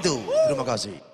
itu. Terima kasih.